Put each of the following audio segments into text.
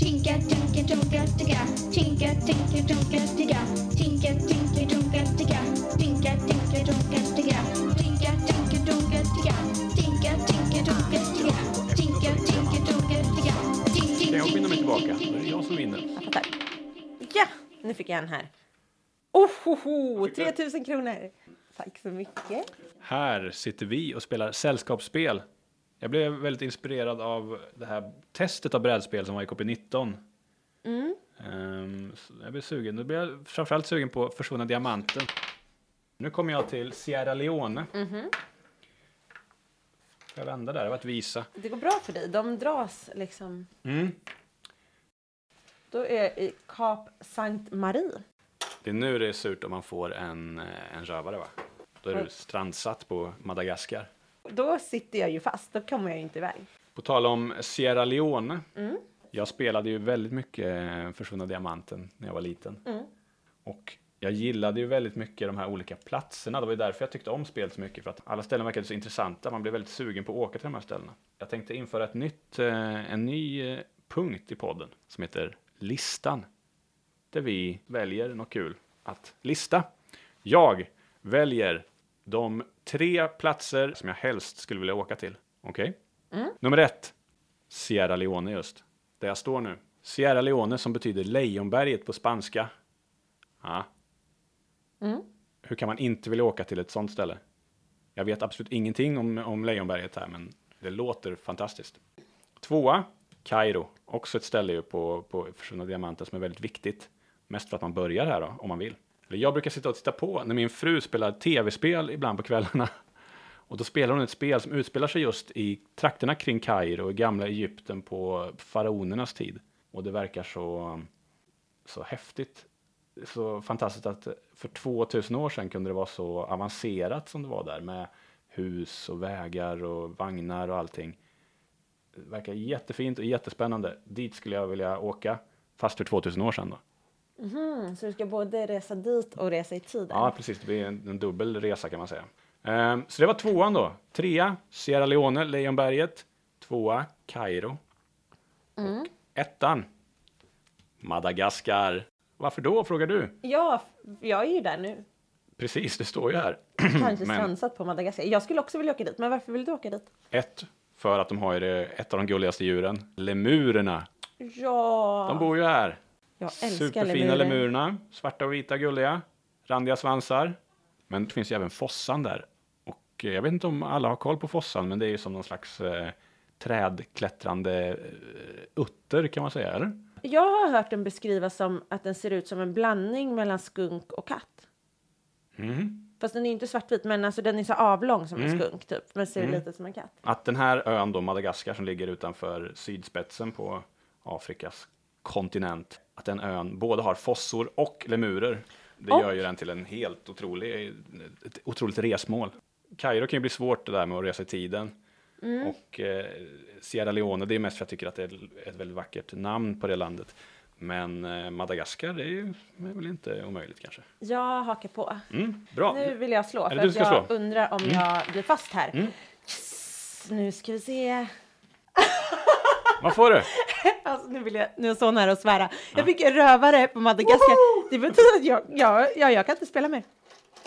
Tinka, tinka, tonka, ticka. Tinka, tinka, ticka. Tinka, tinka, ticka. Tinka, tinka, ticka. Tinka, tinka, ticka. Tinka, tinka, ticka. Tinka, tinka, tonka, ticka. Tink, tink, Kan jag skynda mig tillbaka? Då är det jag som vinner. Jag fattar. Ja, nu fick jag en här. Oh, ho, ho, 3000 kronor. Tack så mycket. Här sitter vi och spelar sällskapsspel. Jag blev väldigt inspirerad av det här testet av brädspel som var i KP19. Ehm, så jag blev sugen. Då blev jag framförallt sugen på Försvunna Diamanten. Nu kommer jag till Sierra Leone. Får jag vända där? Det var ett visa. Det går bra för dig. De dras liksom. Mm. Då är jag i Kap Saint Marie. Det är nu det är surt om man får en, eh, en rövare va? Då är du Oj. strandsatt på Madagaskar. Då sitter jag ju fast. Då kommer jag ju inte iväg. På tal om Sierra Leone. Jag spelade ju väldigt mycket eh, Försvunna Diamanten när jag var liten. Och jag gillade ju väldigt mycket de här olika platserna. Det var ju därför jag tyckte om spelet så mycket. För att alla ställen verkade så intressanta. Man blev väldigt sugen på att åka till de här ställena. Jag tänkte införa ett nytt, eh, en ny eh, punkt i podden som heter Listan. Där vi väljer något kul att lista. Jag väljer de tre platser som jag helst skulle vilja åka till. Okej? Nummer ett. Sierra Leone just. Där jag står nu. Sierra Leone som betyder Lejonberget på spanska. Ja. Hur kan man inte vilja åka till ett sånt ställe? Jag vet absolut ingenting om, om Lejonberget här, men det låter fantastiskt. Tvåa, Kairo. Också ett ställe ju på, på Försvunna Diamanter som är väldigt viktigt. Mest för att man börjar här då, om man vill. Eller jag brukar sitta och titta på när min fru spelar tv-spel ibland på kvällarna. Och då spelar hon ett spel som utspelar sig just i trakterna kring Kairo, i gamla Egypten på faraonernas tid. Och det verkar så, så häftigt. Så fantastiskt att för 2000 år sedan kunde det vara så avancerat som det var där med hus och vägar och vagnar och allting. Det verkar jättefint och jättespännande. Dit skulle jag vilja åka, fast för 2000 år sedan då. Mm, så du ska både resa dit och resa i tiden? Ja, precis. Det blir en, en dubbel resa kan man säga. Ehm, så det var tvåan då. Trea, Sierra Leone, Lejonberget. Tvåa, Kairo. Och ettan, Madagaskar. Varför då, frågar du? Ja, jag är ju där nu. Precis, det står ju här. Kanske strandsatt på Madagaskar. Jag skulle också vilja åka dit, men varför vill du åka dit? Ett, för att de har ju det, ett av de gulligaste djuren. Lemurerna. Ja, De bor ju här. Jag älskar Superfina lemurer. lemurerna. Svarta och vita, gulliga. Randiga svansar. Men det finns ju även Fossan där. Och eh, jag vet inte om alla har koll på Fossan, men det är ju som någon slags eh, trädklättrande eh, utter kan man säga, eller? Jag har hört den beskrivas som att den ser ut som en blandning mellan skunk och katt. Mhm. Fast den är inte svartvit, men alltså den är så avlång som Mm. en skunk typ. Men ser lite som en katt. Att den här ön då, Madagaskar, som ligger utanför sydspetsen på Afrikas kontinent, att den ön både har fossor och lemurer. Det Och- gör ju den till en helt otrolig, ett otroligt resmål. Kairo kan ju bli svårt det där med att resa i tiden. Och eh, Sierra Leone, det är mest för att jag tycker att det är ett väldigt vackert namn på det landet. Men eh, Madagaskar, det är ju är väl inte omöjligt kanske. Jag hakar på. Mm, bra. Nu vill jag slå, för att jag slå? Mm. undrar om jag blir fast här. Yes, nu ska vi se. Vad får du? Alltså, nu, vill jag, nu är jag så nära att svära. Jag fick rövare på Madagaskar. Det betyder att jag, jag, jag, jag kan inte spela mer.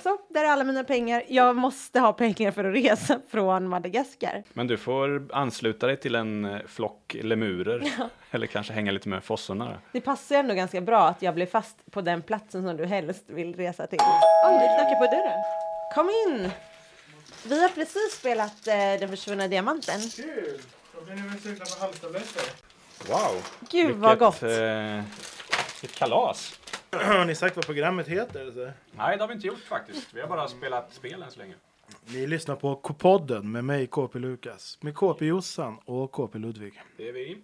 Så, där är alla mina pengar. Jag måste ha pengar för att resa från Madagaskar. Men du får ansluta dig till en eh, flock lemurer. Eller kanske hänga lite med fossorna. då. Det passar ändå ganska bra att jag blir fast på den platsen som du helst vill resa till. Oj, det knackar på dörren. Kom in! Vi har precis spelat eh, Den försvunna diamanten. Kul! Blir ni väl sugna på halstabletter? Wow! Gud vad gott! Eh, vilket kalas! Har ni sagt vad programmet heter? Eller? Nej, det har vi inte gjort faktiskt. Vi har bara spelat spel än så länge. Ni lyssnar på K-podden med mig, KP Lukas. Med KP Jossan och KP Ludvig. Det är vi.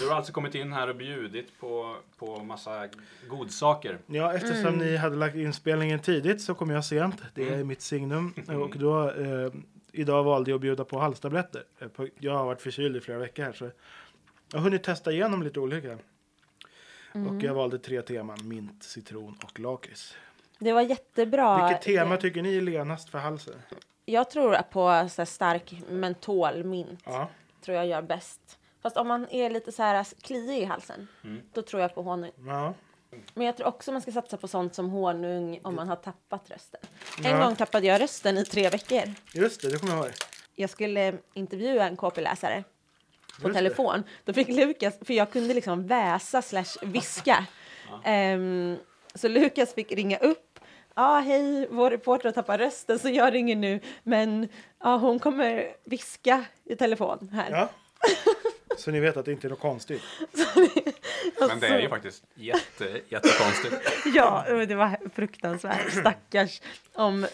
Du har alltså kommit in här och bjudit på, på massa godsaker. Ja, eftersom Mm. ni hade lagt inspelningen tidigt så kom jag sent. Det är mitt signum. Och då, eh, idag valde jag att bjuda på halstabletter. Eh, Jag har varit förkyld i flera veckor här så jag har hunnit testa igenom lite olika. Mm. Och jag valde tre teman. Mint, citron och lakrits. Det var jättebra. Vilket tema tycker ni är lenast för halsen? Jag tror på så här stark mentolmint. Ja. Tror jag gör bäst. Fast om man är lite så här kliig i halsen, då tror jag på honung. Ja. Men jag tror också man ska satsa på sånt som honung om man har tappat rösten. En Ja. gång tappade jag rösten i tre veckor. Just det, det kommer jag ihåg. Jag skulle intervjua en KP-läsare på Just det. telefon. Då fick Lukas, för jag kunde liksom väsa slash viska. Ehm, så Lukas fick ringa upp. Ja, ah, hej, vår reporter har tappat rösten så jag ringer nu. Men ja, hon kommer viska i telefon här. Ja. Så ni vet att det inte är något konstigt. Men det är ju faktiskt jätte, jättekonstigt. Ja, det var fruktansvärt. Stackars om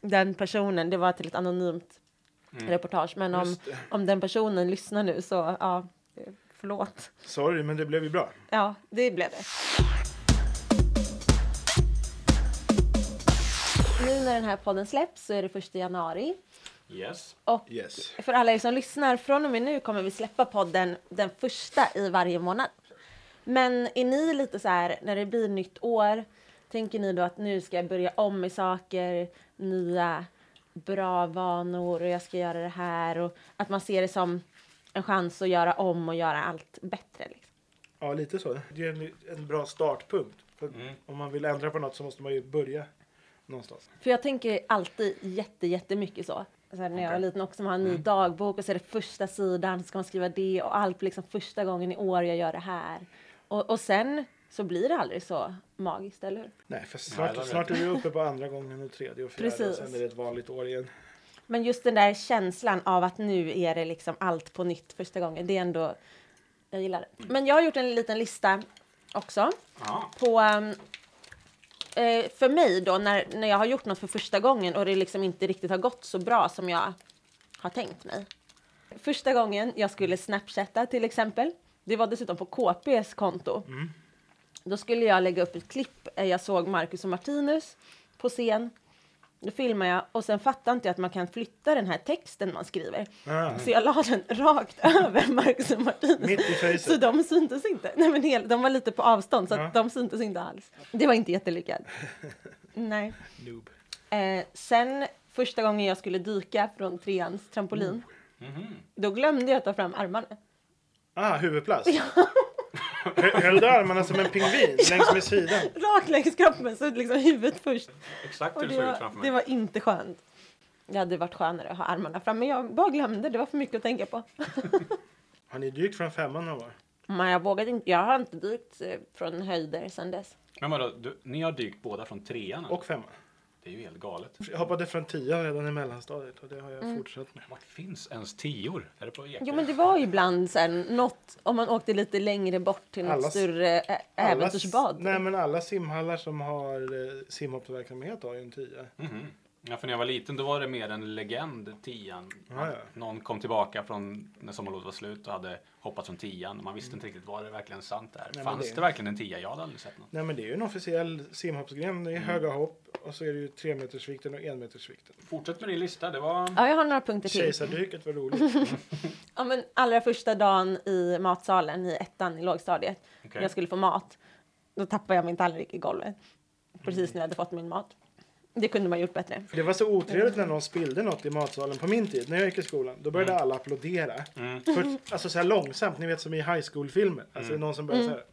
den personen. Det var till ett anonymt reportage. Men om, om den personen lyssnar nu så, ja, förlåt. Sorry, men det blev ju bra. Ja, det blev det. Nu när den här podden släpps så är det första januari. Yes. Och Yes. för alla er som lyssnar, från och med nu kommer vi släppa podden den första i varje månad. Men är ni lite så här, när det blir nytt år, tänker ni då att nu ska jag börja om med saker, nya bra vanor och jag ska göra det här och att man ser det som en chans att göra om och göra allt bättre? Liksom. Ja, lite så. Det är en, en bra startpunkt. För Mm. Om man vill ändra på något så måste man ju börja någonstans. För jag tänker alltid jätte, jättemycket så. Så här, när jag var liten också, man har en ny dagbok och så är det första sidan, så ska man skriva det och allt liksom första gången i år jag gör det här. Och, och sen så blir det aldrig så magiskt, eller hur? Nej, för Nej, snart, är snart är vi uppe på andra gången och tredje och fjärde Precis. och sen är det ett vanligt år igen. Men just den där känslan av att nu är det liksom allt på nytt första gången, det är ändå, jag gillar det. Men jag har gjort en liten lista också Ja. på um, eh, för mig då när, när jag har gjort något för första gången och det liksom inte riktigt har gått så bra som jag har tänkt mig. Första gången jag skulle snapchatta till exempel, det var dessutom på KPs konto. Då skulle jag lägga upp ett klipp. eh, Jag såg Marcus och Martinus på scen. Då filmade jag och sen fattade inte jag att man kan flytta den här texten man skriver. Ah. Så jag la den rakt över Marcus och Martinus. Så de syntes inte. Nej, men hel, de var lite på avstånd så att Ja. de syntes inte alls. Det var inte jättelyckat. Nej. Noob. Eh, sen första gången jag skulle dyka från treans trampolin. Då glömde jag ta fram armarna. Ah, huvudplats. Hö- Höll du armarna som en pingvin längs med sidan? Rakt längs kroppen så liksom huvudet först. Exakt Och hur det såg ut var, framför mig. det var inte skönt. Det hade varit skönare att ha armarna fram. Men jag bara glömde. Det var för mycket att tänka på. Har ni dykt från femman någon gång? Men jag vågade inte. Jag har inte dykt eh, från höjder sedan dess. Men vadå, du, ni har dykt båda från trean? eller? Och femman. Det är ju helt galet. Jag hoppade från tian redan i mellanstadiet och det har jag Mm. fortsatt med. Vart finns ens tior? Är det på Ekerö? Jo, men det var ju ibland sen något om man åkte lite längre bort till något Alla- större ä- Alla- äventyrsbad. Nej men alla simhallar som har eh, simhoppsverksamhet har ju en tia. Mhm. Ja, för när jag var liten då var det mer en legend, tian. Ja, ja. Någon kom tillbaka från när sommarlovet var slut och hade hoppat från tian. Man visste inte riktigt, var det verkligen sant där? men Fanns det- det... verkligen en tia? Jag hade aldrig sett någon. Nej men det är ju en officiell simhoppsgren. Det är höga hopp och så är det ju tremetersvikten och enmetersvikten. Fortsätt med din lista, det var... Ja, jag har några punkter till. Kejsardyket var roligt. Ja, men allra första dagen i matsalen i ettan i lågstadiet. Okej. Jag skulle få mat. Då tappade jag min tallrik i golvet. Precis när jag hade fått min mat. Det kunde man gjort bättre. Det var så otrevligt när någon spillde något i matsalen på min tid. När jag gick i skolan. Då började alla applådera. Mm. För, alltså så här långsamt. Ni vet som i high school-filmer. Alltså någon som började så här.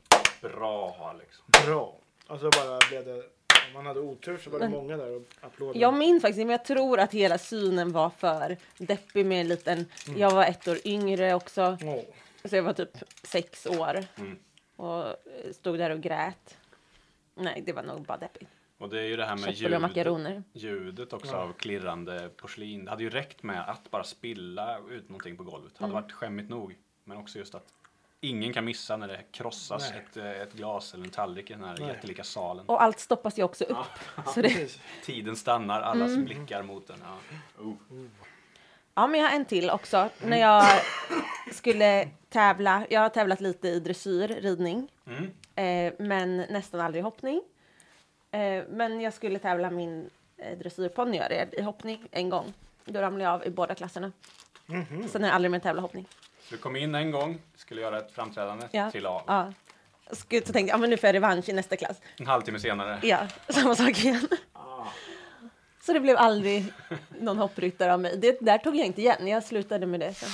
Bra Alex. Bra. Och så bara blev det. Man hade otur så var det många där och applåderade. Jag minns faktiskt men jag tror att hela synen var för deppig med en liten... Jag var ett år yngre också. Åh. Så jag var typ sex år. Mm. Och eh, stod där och grät. Nej, det var nog bara deppigt. Och det är ju det här med makaroner. ljudet också Ja. av klirrande porslin. Det hade ju räckt med att bara spilla ut någonting på golvet. Det hade Mm. varit skämmigt nog. Men också just att ingen kan missa när det krossas Nej. ett, eh, ett glas eller en tallrik i den här Nej. jättelika salen. Och allt stoppas ju också upp. Så det. Tiden stannar, allas Mm. blickar mot den. Ja. Oh. ja, men jag har en till också. När jag skulle tävla. Jag har tävlat lite i dressyr, ridning. Mm. Eh, men nästan aldrig i hoppning. Eh, men jag skulle tävla min eh, dressyrponny i hoppning en gång. Då ramlade jag av i båda klasserna. Mhm. Sen har jag aldrig mer tävlat hoppning. Du kom in en gång, skulle göra ett framträdande, ja. trillade av. Ja. Så tänkte jag, men nu får jag revansch i nästa klass. En halvtimme senare. Ja, samma sak igen. Ah. Så det blev aldrig någon hoppryttare av mig. Det där tog jag inte igen. Jag slutade med det sen.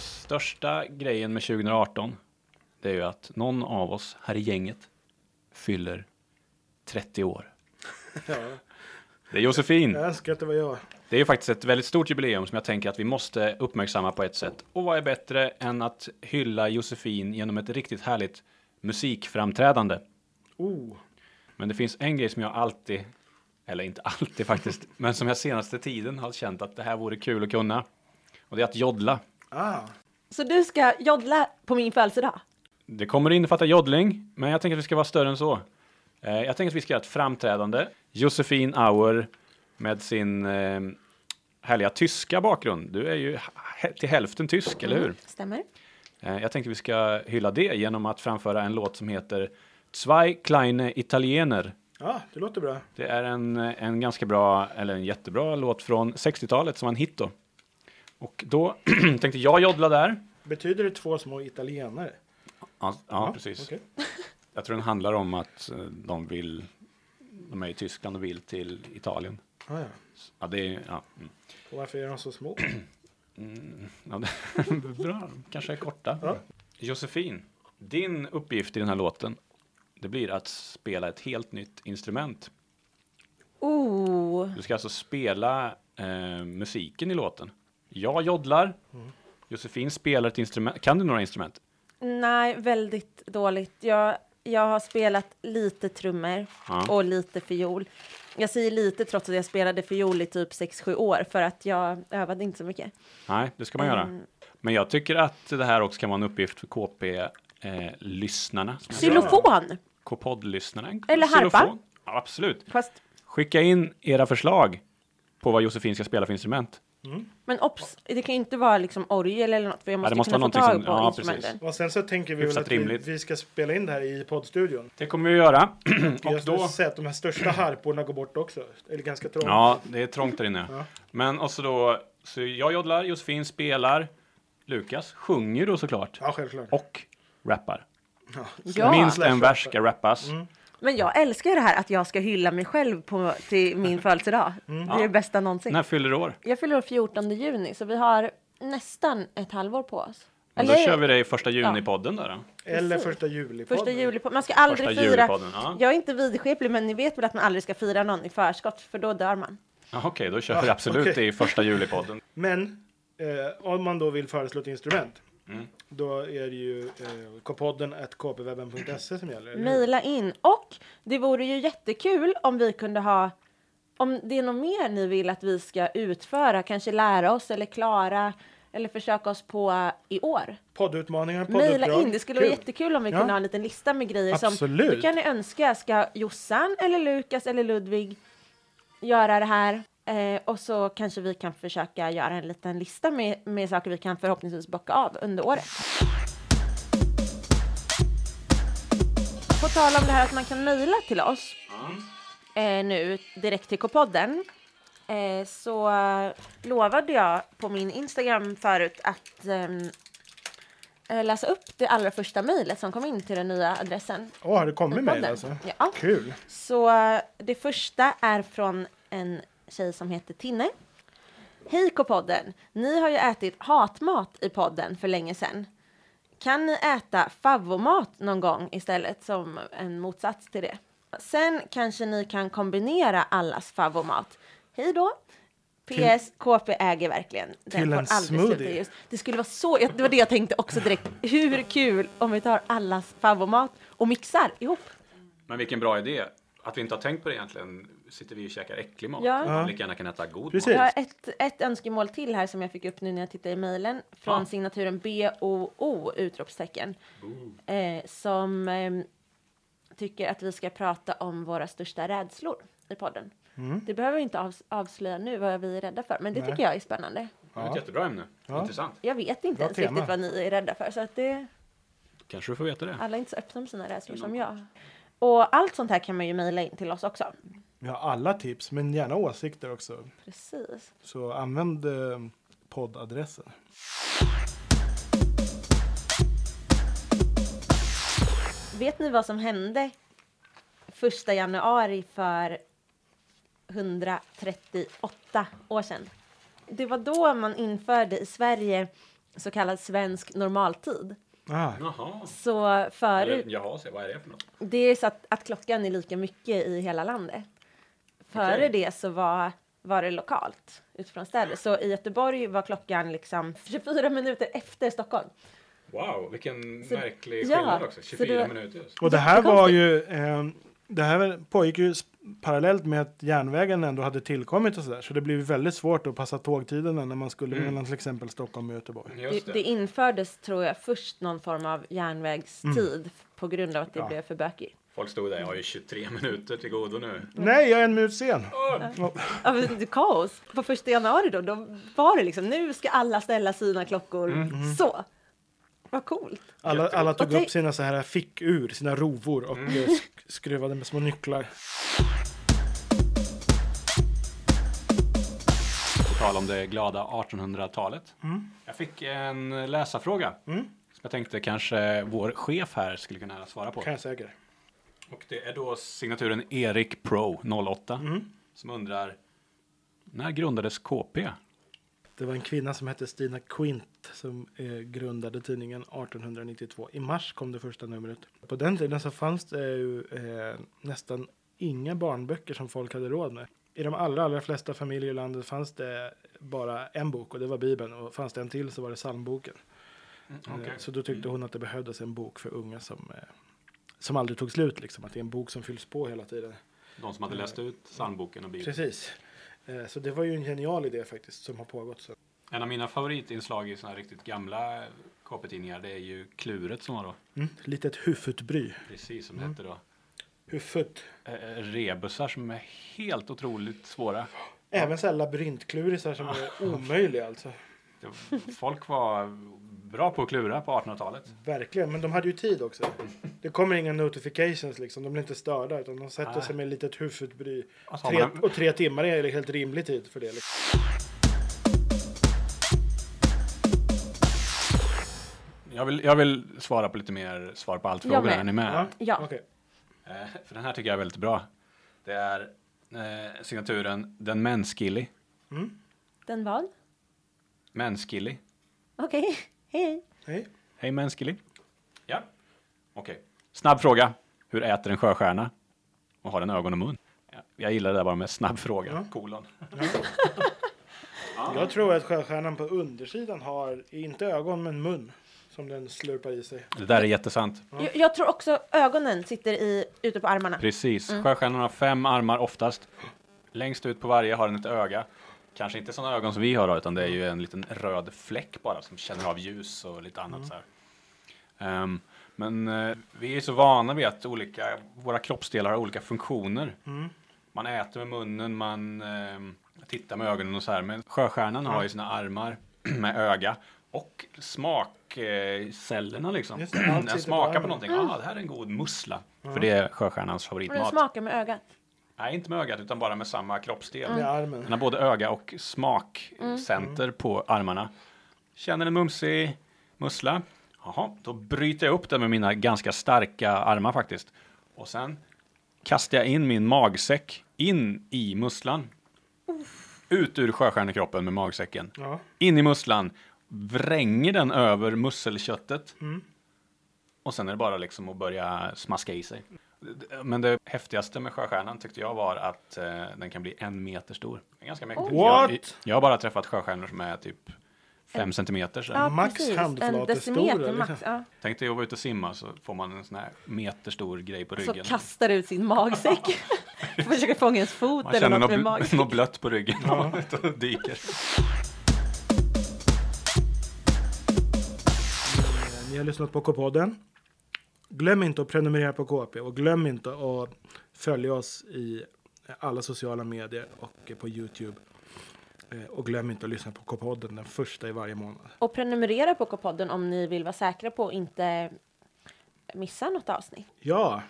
Största grejen med 2018, det är ju att någon av oss här i gänget fyller 30 år. Ja. Det är Josefin. Jag önskar att det var jag. Det är ju faktiskt ett väldigt stort jubileum som jag tänker att vi måste uppmärksamma på ett sätt. Och vad är bättre än att hylla Josefin genom ett riktigt härligt musikframträdande? Oh, Men det finns en grej som jag alltid, eller inte alltid faktiskt, men som jag senaste tiden har känt att det här vore kul att kunna. Och det är att joddla. ah. Så du ska joddla på min födelsedag? Det kommer att innefatta joddling, men jag tänker att vi ska vara större än så. Eh, jag tänker att vi ska göra ett framträdande. Josefin Auer med sin eh, härliga tyska bakgrund. Du är ju till hälften tysk, eller hur? Stämmer. Eh, jag tänkte vi ska hylla det genom att framföra en låt som heter Zwei kleine Italiener. Ja, det låter bra. Det är en, en ganska bra, eller en jättebra låt från 60-talet som var en hit då. Och då tänkte jag joddla där. Betyder det två små italienare? Ja, ja precis. okej. Jag tror den handlar om att eh, de vill, de är i Tyskland och vill till Italien. Ah, ja. Ja, det är, ja. mm. Och varför är de så små? ja det, bra, kanske är korta. Ja. Josefin, din uppgift i den här låten, det blir att spela ett helt nytt instrument. Oh. Du ska alltså spela eh, musiken i låten. Jag joddlar, Mm. Josefin spelar ett instrument. Kan du några instrument? Nej, väldigt dåligt. Jag, jag har spelat lite trummor Ja. och lite fiol. Jag säger lite trots att jag spelade fiol i typ 6-7 år för att jag övade inte så mycket. Nej, det ska man göra. Mm. Men jag tycker att det här också kan vara en uppgift för KP-lyssnarna. Xylofon! K-podd-lyssnarna. Eller harpa. xylofon. Ja, absolut. Fast, Skicka in era förslag på vad Josefin ska spela för instrument. Men obs, det kan ju inte vara liksom orgel eller något för jag måste, det måste kunna vara få tag som- på ja, instrumenten. Och sen så tänker vi väl att vi, vi ska spela in det här i poddstudion. Det kommer vi att göra. Och då... se att de här största harporna går bort också. Eller ganska trångt. Ja, det är trångt där inne. Ja. Men och så då, så jag joddlar, Josefin spelar, Lukas sjunger då såklart. Ja, självklart. Och rappar. Ja, Minst en vers ska rappas. Men jag älskar det här att jag ska hylla mig själv på, till min födelsedag. Mm. Det är det bästa någonsin. När fyller du år? Jag fyller år 14 juni så vi har nästan ett halvår på oss. Och då kör vi det i första juni-podden där då. Eller första juli. Första juli på, man ska aldrig Första fira. julipodden, ja. Jag är inte vidskeplig men ni vet väl att man aldrig ska fira någon i förskott för då dör man. Ja, Okej, då kör vi absolut det i första juli-podden. Men eh, om man då vill föreslå ett instrument. Mm. Då är det ju eh, kpodden kpwebben.se som gäller. eller hur? Mejla in och det vore ju jättekul om vi kunde ha om det är något mer ni vill att vi ska utföra, kanske lära oss eller klara eller försöka oss på i år. Poddutmaningar, Mejla podduppdrag. in, det skulle Kul. vara jättekul om vi Ja. kunde ha en liten lista med grejer som Absolut. det kan ni önska. Ska Jossan eller Lukas eller Ludvig göra det här? Eh, och så kanske vi kan försöka göra en liten lista med, med saker vi kan förhoppningsvis bocka av under året. På tal om det här att man kan mejla till oss eh, nu direkt till K-podden eh, så eh, lovade jag på min Instagram förut att ehm, eh, läsa upp det allra första mejlet som kom in till den nya adressen. Åh, har det kommit mejl alltså? Ja. Kul. Så eh, det första är från en tjej som heter Tinne. Hej K-podden! Ni har ju ätit hatmat i podden för länge sedan. Kan ni äta favvomat någon gång istället som en motsats till det? Sen kanske ni kan kombinera allas favvomat. Hej då! PS, KP äger verkligen. Den till en smoothie. just. Det skulle vara så, det var det jag tänkte också direkt. Hur kul om vi tar allas favvomat och mixar ihop. Men vilken bra idé. Att vi inte har tänkt på det egentligen. Sitter vi och käkar äcklig mat. Ja. Ja. Lika gärna kan äta god Precis. mat. Jag har ett, ett önskemål till här som jag fick upp nu när jag tittade i mejlen från Ja. signaturen BOO utropstecken eh, som eh, tycker att vi ska prata om våra största rädslor i podden. Det behöver vi inte avs- avslöja nu vad vi är rädda för, men det Nej. tycker jag är spännande. Det är ett jättebra ämne. Ja. Intressant. Jag vet inte Bra ens tema. riktigt vad ni är rädda för, så att det, Kanske du får veta det. alla är inte så öppna med sina rädslor som jag. Och allt sånt här kan man ju mejla in till oss också. Vi har alla tips, men gärna åsikter också. Precis. Så använd eh, poddadressen. Vet ni vad som hände första januari för 138 år sedan? Det var då man införde i Sverige så kallad svensk normaltid. Ah, Jaha. Så Eller, förut, jaha, se, vad är det för något? det är så att, att klockan är lika mycket i hela landet. Före Okej. det så var, var det lokalt utifrån städer. Så i Göteborg var klockan liksom 24 minuter efter Stockholm. Wow, vilken Så- märklig ja, skillnad också. så 24 det- minuter just. och det här var ju, eh, det här pågick ju parallellt med att järnvägen ändå hade tillkommit och sådär. Så det blev väldigt svårt att passa tågtiderna när man skulle Mm. mellan till exempel Stockholm och Göteborg. Det, det. det infördes, tror jag, först någon form av järnvägstid på grund av att det Ja. blev för bökigt. Folk stod där, jag har ju 23 minuter till godo nu. Nej, jag är en minut sen. Ja, men det kaos. På första januari då, då var det liksom, nu ska alla ställa sina klockor Mm. så. Vad coolt. Alla, alla tog upp sina så här fickur, sina rovor och Mm. eh, sk- skruvade med små nycklar. På tal om det glada 1800-talet. Jag fick en läsarfråga. Mm. Som jag tänkte kanske vår chef här skulle kunna svara på. Kan jag säkert. Och det är då signaturen Erik Pro 08. Mm. Som undrar, när grundades KP? Det var en kvinna som hette Stina Quint som eh, grundade tidningen 1892. I mars kom det första numret. På den tiden så fanns det ju eh, nästan inga barnböcker som folk hade råd med. I de allra, allra flesta familjer i landet fanns det bara en bok och det var Bibeln. Och fanns det en till så var det psalmboken. Eh, Okej. Så då tyckte hon att det behövdes en bok för unga som, eh, som aldrig tog slut. Liksom. Att det är en bok som fylls på hela tiden. De som hade läst ut psalmboken och Bibeln. Precis. Eh, Så det var ju en genial idé faktiskt som har pågått. Så. En av mina favoritinslag i såna här riktigt gamla KP-tidningar det är ju Kluret som var då. Mm. Litet hufutbry. Precis som Mm. hette då. Hufut. Eh, rebusar som är helt otroligt svåra. Även så här labyrintklurisar som är omöjliga alltså. Det- Folk var bra på att klura på 1800-talet. Verkligen, men de hade ju tid också. Det kommer inga notifications liksom, de blir inte störda utan de sätter Nej. sig med ett litet hufutbry. Och så har Tre, och tre timmar är helt rimlig tid för det. Liksom. Jag vill, jag vill svara på lite mer svar på allt Jag frågor. med. Är ni med? Ja, Ja. okej. Eh, för den här tycker jag är väldigt bra. Det är eh, signaturen Den mänskillig. Den vad? Mänskillig. Okej, hej. Hej. Hej mänsklig. Ja. Okej. Snabb fråga. Hur äter en sjöstjärna? Och har den ögon och mun? Ja, jag gillar det där bara med snabb fråga. Ja. Kolon. Jag tror att sjöstjärnan på undersidan har, inte ögon men mun. Som den slurpar i sig. Det där är jättesant. Jag, jag tror också ögonen sitter i, ute på armarna. Precis. Sjöstjärnan har fem armar oftast. Längst ut på varje har den ett öga. Kanske inte sådana ögon som vi har då, utan det är ju en liten röd fläck bara som känner av ljus och lite annat så här. Ehm, men eh, vi är så vana vid att olika, våra kroppsdelar har olika funktioner. Man äter med munnen, man ehm, tittar med ögonen och så här. Men sjöstjärnan har ju sina armar med öga och smakcellerna liksom. Just det, allt sitter Den smakar på någonting. Ah, det här är en god mussla. För det är sjöstjärnans Och den favoritmat. smakar med ögat. Nej, inte med ögat utan bara med samma kroppsdel. Med armen. Den har både öga och smakcenter på armarna. Känner en mumsig mussla. Jaha, då bryter jag upp den med mina ganska starka armar faktiskt. Och sen kastar jag in min magsäck in i musslan. Ut ur sjöstjärnekroppen med magsäcken. Ja. In i musslan. Vränger den över musselköttet. Och sen är det bara liksom att börja smaska i sig. Men det häftigaste med sjöstjärnan tyckte jag var att eh, den kan bli en meter stor. Det är ganska mäktigt. What? Jag, jag har bara träffat sjöstjärnor som är typ fem centimeter. Så. Ja, Max precis. Handflate decimeter stor, max. liksom. Ja. Tänk dig att vara ute och simma så får man en sån här meterstor grej på Så ryggen. kastar ut sin magsäck. Försöker fånga ens fot Man eller känner något med något, bl- magsäck. något blött på ryggen när man är ute och dyker. Ni har lyssnat på K-podden. Glöm inte att prenumerera på KP och glöm inte att följa oss i alla sociala medier och på Youtube. Eh, Och glöm inte att lyssna på K-podden den första i varje månad. Och prenumerera på K-podden om ni vill vara säkra på att inte missa något avsnitt. Ja,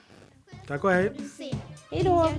tack och hej. Hej då!